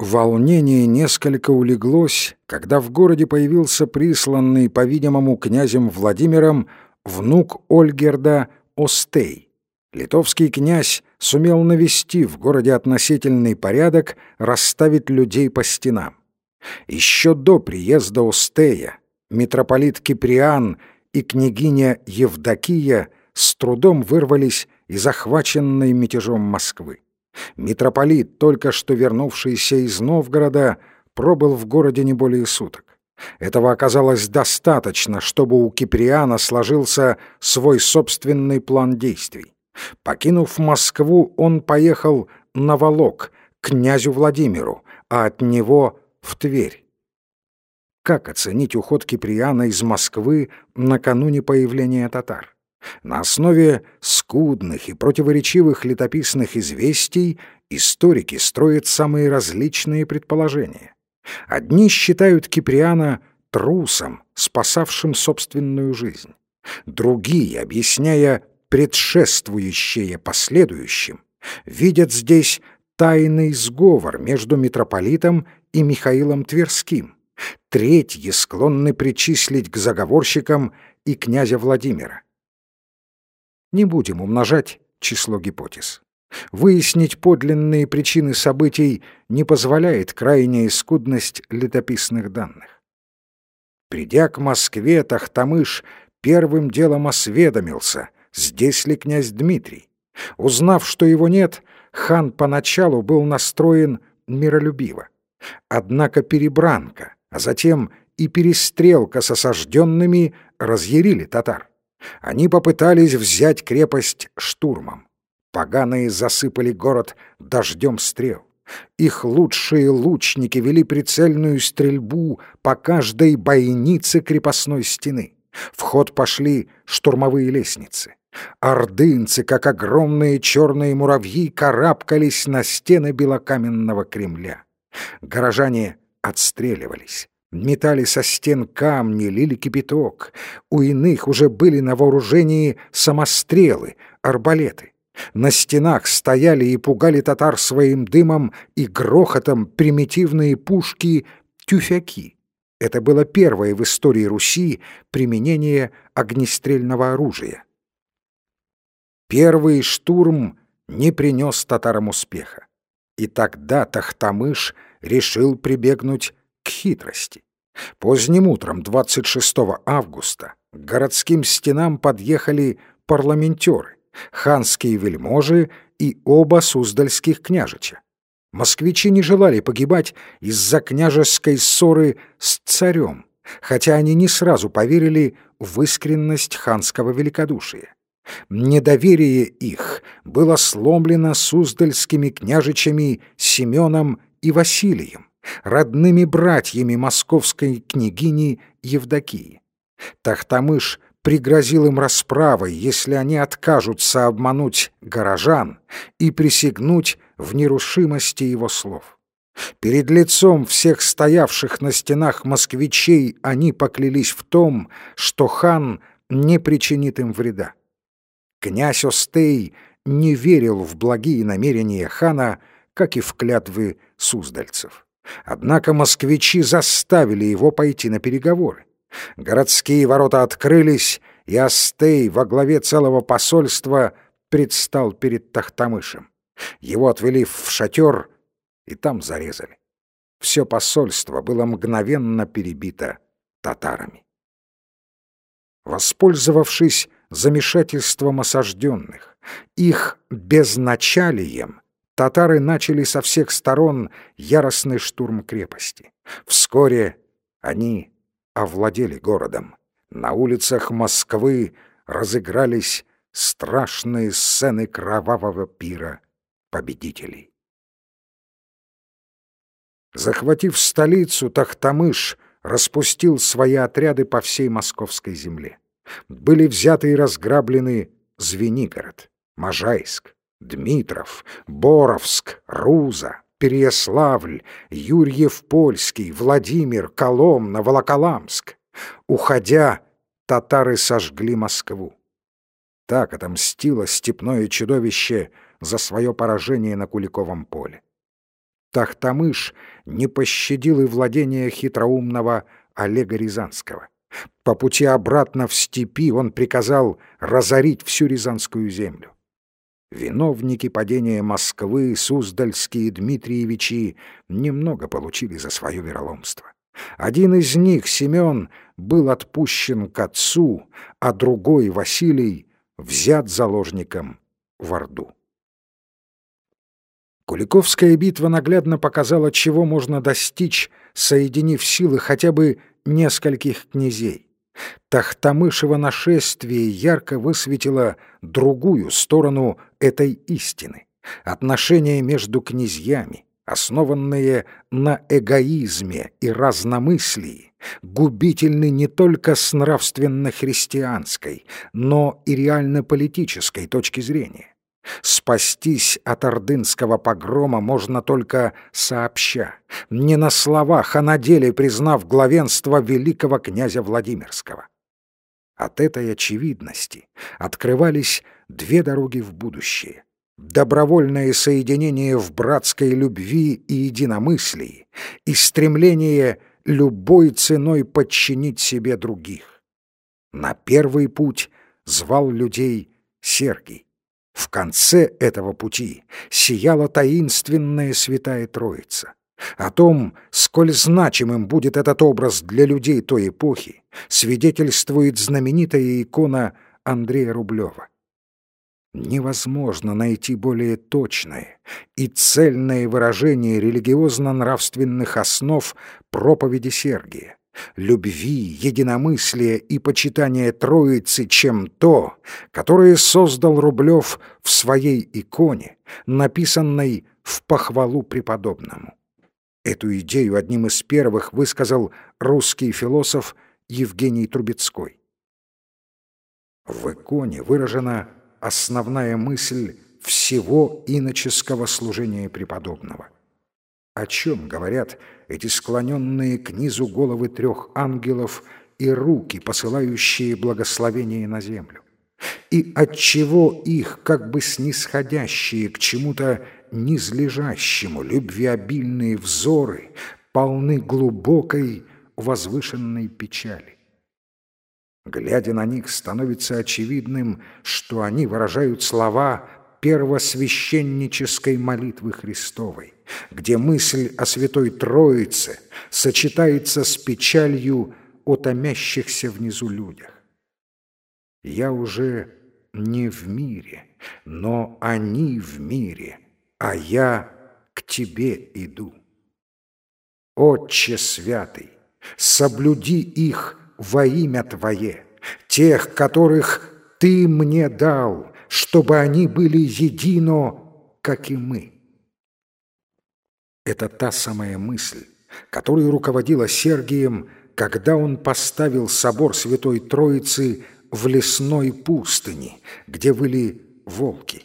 Волнение несколько улеглось, когда в городе появился присланный, по-видимому, князем Владимиром внук Ольгерда Остей. Литовский князь сумел навести в городе относительный порядок, расставить людей по стенам. Еще до приезда Остея митрополит Киприан и княгиня Евдокия с трудом вырвались из захваченной мятежом Москвы. Митрополит, только что вернувшийся из Новгорода, пробыл в городе не более суток. Этого оказалось достаточно, чтобы у Киприана сложился свой собственный план действий. Покинув Москву, он поехал на Волок, к князю Владимиру, а от него в Тверь. Как оценить уход Киприана из Москвы накануне появления татар? На основе скудных и противоречивых летописных известий историки строят самые различные предположения. Одни считают Киприана трусом, спасавшим собственную жизнь. Другие, объясняя предшествующее последующим, видят здесь тайный сговор между митрополитом и Михаилом Тверским. Третьи склонны причислить к заговорщикам и князя Владимира. Не будем умножать число гипотез. Выяснить подлинные причины событий не позволяет крайняя скудность летописных данных. Придя к Москве, Тахтамыш первым делом осведомился, здесь ли князь Дмитрий. Узнав, что его нет, хан поначалу был настроен миролюбиво. Однако перебранка, а затем и перестрелка с осажденными разъярили татар. Они попытались взять крепость штурмом. Поганые засыпали город дождем стрел. Их лучшие лучники вели прицельную стрельбу по каждой бойнице крепостной стены. В ход пошли штурмовые лестницы. Ордынцы, как огромные черные муравьи, карабкались на стены белокаменного Кремля. Горожане отстреливались метали со стен камни, лили кипяток. У иных уже были на вооружении самострелы, арбалеты. На стенах стояли и пугали татар своим дымом и грохотом примитивные пушки-тюфяки. Это было первое в истории Руси применение огнестрельного оружия. Первый штурм не принес татарам успеха. И тогда Тахтамыш решил прибегнуть к хитрости. Поздним утром 26 августа к городским стенам подъехали парламентеры, ханские вельможи и оба суздальских княжича. Москвичи не желали погибать из-за княжеской ссоры с царем, хотя они не сразу поверили в искренность ханского великодушия. Недоверие их было сломлено суздальскими княжичами Семеном и Василием родными братьями московской княгини Евдокии. Тахтамыш пригрозил им расправой, если они откажутся обмануть горожан и присягнуть в нерушимости его слов. Перед лицом всех стоявших на стенах москвичей они поклялись в том, что хан не причинит им вреда. Князь Остей не верил в благие намерения хана, как и в клятвы суздальцев. Однако москвичи заставили его пойти на переговоры. Городские ворота открылись, и Астей во главе целого посольства предстал перед Тахтамышем. Его отвели в шатер и там зарезали. Все посольство было мгновенно перебито татарами. Воспользовавшись замешательством осажденных, их безначалием, татары начали со всех сторон яростный штурм крепости. Вскоре они овладели городом. На улицах Москвы разыгрались страшные сцены кровавого пира победителей. Захватив столицу, Тахтамыш распустил свои отряды по всей московской земле. Были взяты и разграблены Звенигород, Можайск, Дмитров, Боровск, Руза, Переяславль, Юрьев-Польский, Владимир, Коломна, Волоколамск. Уходя, татары сожгли Москву. Так отомстило степное чудовище за свое поражение на Куликовом поле. Тахтамыш не пощадил и владения хитроумного Олега Рязанского. По пути обратно в степи он приказал разорить всю Рязанскую землю. Виновники падения Москвы, Суздальские Дмитриевичи, немного получили за свое вероломство. Один из них, Семен, был отпущен к отцу, а другой, Василий, взят заложником в Орду. Куликовская битва наглядно показала, чего можно достичь, соединив силы хотя бы нескольких князей. Тахтамышево нашествие ярко высветило другую сторону этой истины. Отношения между князьями, основанные на эгоизме и разномыслии, губительны не только с нравственно-христианской, но и реально-политической точки зрения. Спастись от ордынского погрома можно только сообща, не на словах, а на деле признав главенство великого князя Владимирского. От этой очевидности открывались две дороги в будущее. Добровольное соединение в братской любви и единомыслии и стремление любой ценой подчинить себе других. На первый путь звал людей Сергий. В конце этого пути сияла таинственная Святая Троица. О том, сколь значимым будет этот образ для людей той эпохи, свидетельствует знаменитая икона Андрея Рублева. Невозможно найти более точное и цельное выражение религиозно-нравственных основ проповеди Сергия любви, единомыслия и почитания Троицы, чем то, которое создал Рублев в своей иконе, написанной в похвалу преподобному. Эту идею одним из первых высказал русский философ Евгений Трубецкой. В иконе выражена основная мысль всего иноческого служения преподобного. О чем говорят эти склоненные к низу головы трех ангелов и руки, посылающие благословение на землю? И отчего их, как бы снисходящие к чему-то низлежащему, любвеобильные взоры полны глубокой, возвышенной печали? Глядя на них, становится очевидным, что они выражают слова первосвященнической молитвы Христовой, где мысль о Святой Троице сочетается с печалью о томящихся внизу людях. Я уже не в мире, но они в мире, а я к Тебе иду. Отче святый, соблюди их во имя Твое, тех, которых Ты мне дал, чтобы они были едино, как и мы. Это та самая мысль, которой руководила Сергием, когда он поставил собор Святой Троицы в лесной пустыне, где были волки.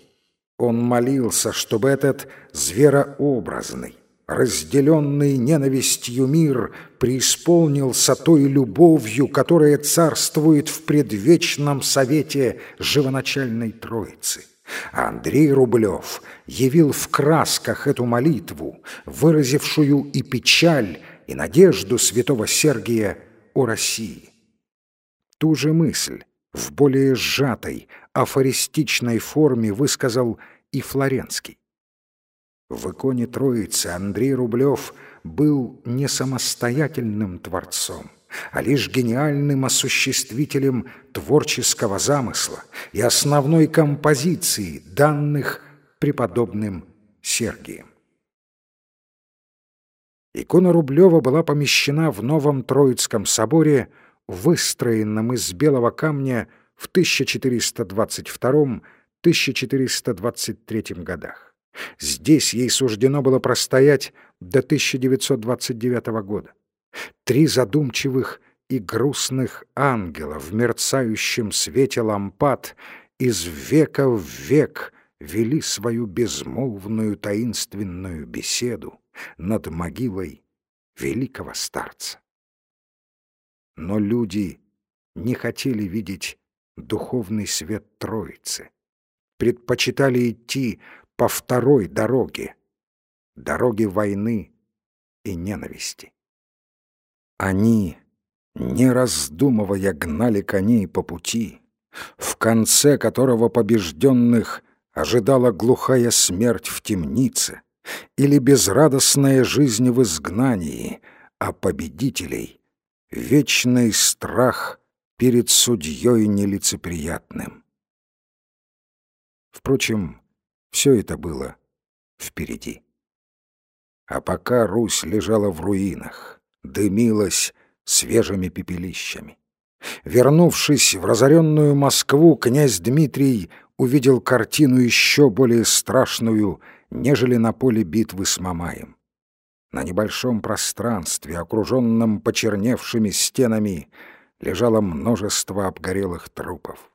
Он молился, чтобы этот зверообразный, разделенный ненавистью мир преисполнился той любовью, которая царствует в предвечном совете живоначальной Троицы. А Андрей Рублев явил в красках эту молитву, выразившую и печаль, и надежду святого Сергия о России. Ту же мысль в более сжатой, афористичной форме высказал и Флоренский. В иконе Троицы Андрей Рублев был не самостоятельным творцом, а лишь гениальным осуществителем творческого замысла и основной композиции, данных преподобным Сергием. Икона Рублева была помещена в новом Троицком соборе, выстроенном из белого камня в 1422-1423 годах. Здесь ей суждено было простоять до 1929 года. Три задумчивых и грустных ангела в мерцающем свете лампад из века в век вели свою безмолвную таинственную беседу над могилой великого старца. Но люди не хотели видеть духовный свет Троицы, предпочитали идти по второй дороге. дороги войны и ненависти. Они, не раздумывая, гнали коней по пути, в конце которого побежденных ожидала глухая смерть в темнице или безрадостная жизнь в изгнании, а победителей — вечный страх перед судьей нелицеприятным. Впрочем, все это было впереди. А пока Русь лежала в руинах, дымилась свежими пепелищами. Вернувшись в разоренную Москву, князь Дмитрий увидел картину еще более страшную, нежели на поле битвы с Мамаем. На небольшом пространстве, окруженном почерневшими стенами, лежало множество обгорелых трупов.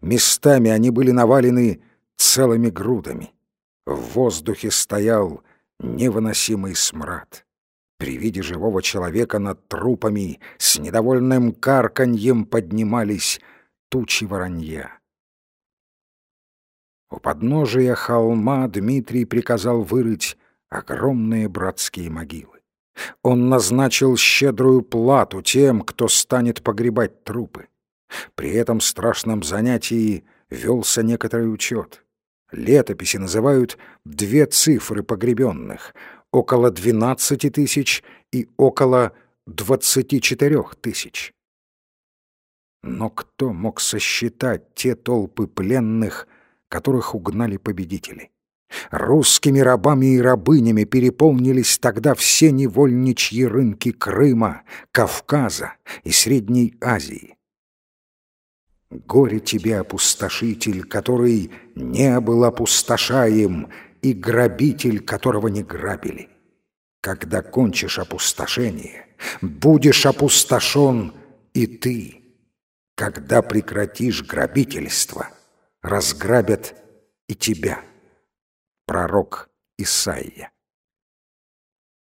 Местами они были навалены целыми грудами. В воздухе стоял невыносимый смрад. При виде живого человека над трупами с недовольным карканьем поднимались тучи воронья. У подножия холма Дмитрий приказал вырыть огромные братские могилы. Он назначил щедрую плату тем, кто станет погребать трупы. При этом страшном занятии велся некоторый учет. Летописи называют две цифры погребенных — около 12 тысяч и около 24 тысяч. Но кто мог сосчитать те толпы пленных, которых угнали победители? Русскими рабами и рабынями переполнились тогда все невольничьи рынки Крыма, Кавказа и Средней Азии. Горе тебе, опустошитель, который не был опустошаем, и грабитель, которого не грабили. Когда кончишь опустошение, будешь опустошен и ты. Когда прекратишь грабительство, разграбят и тебя. Пророк Исаия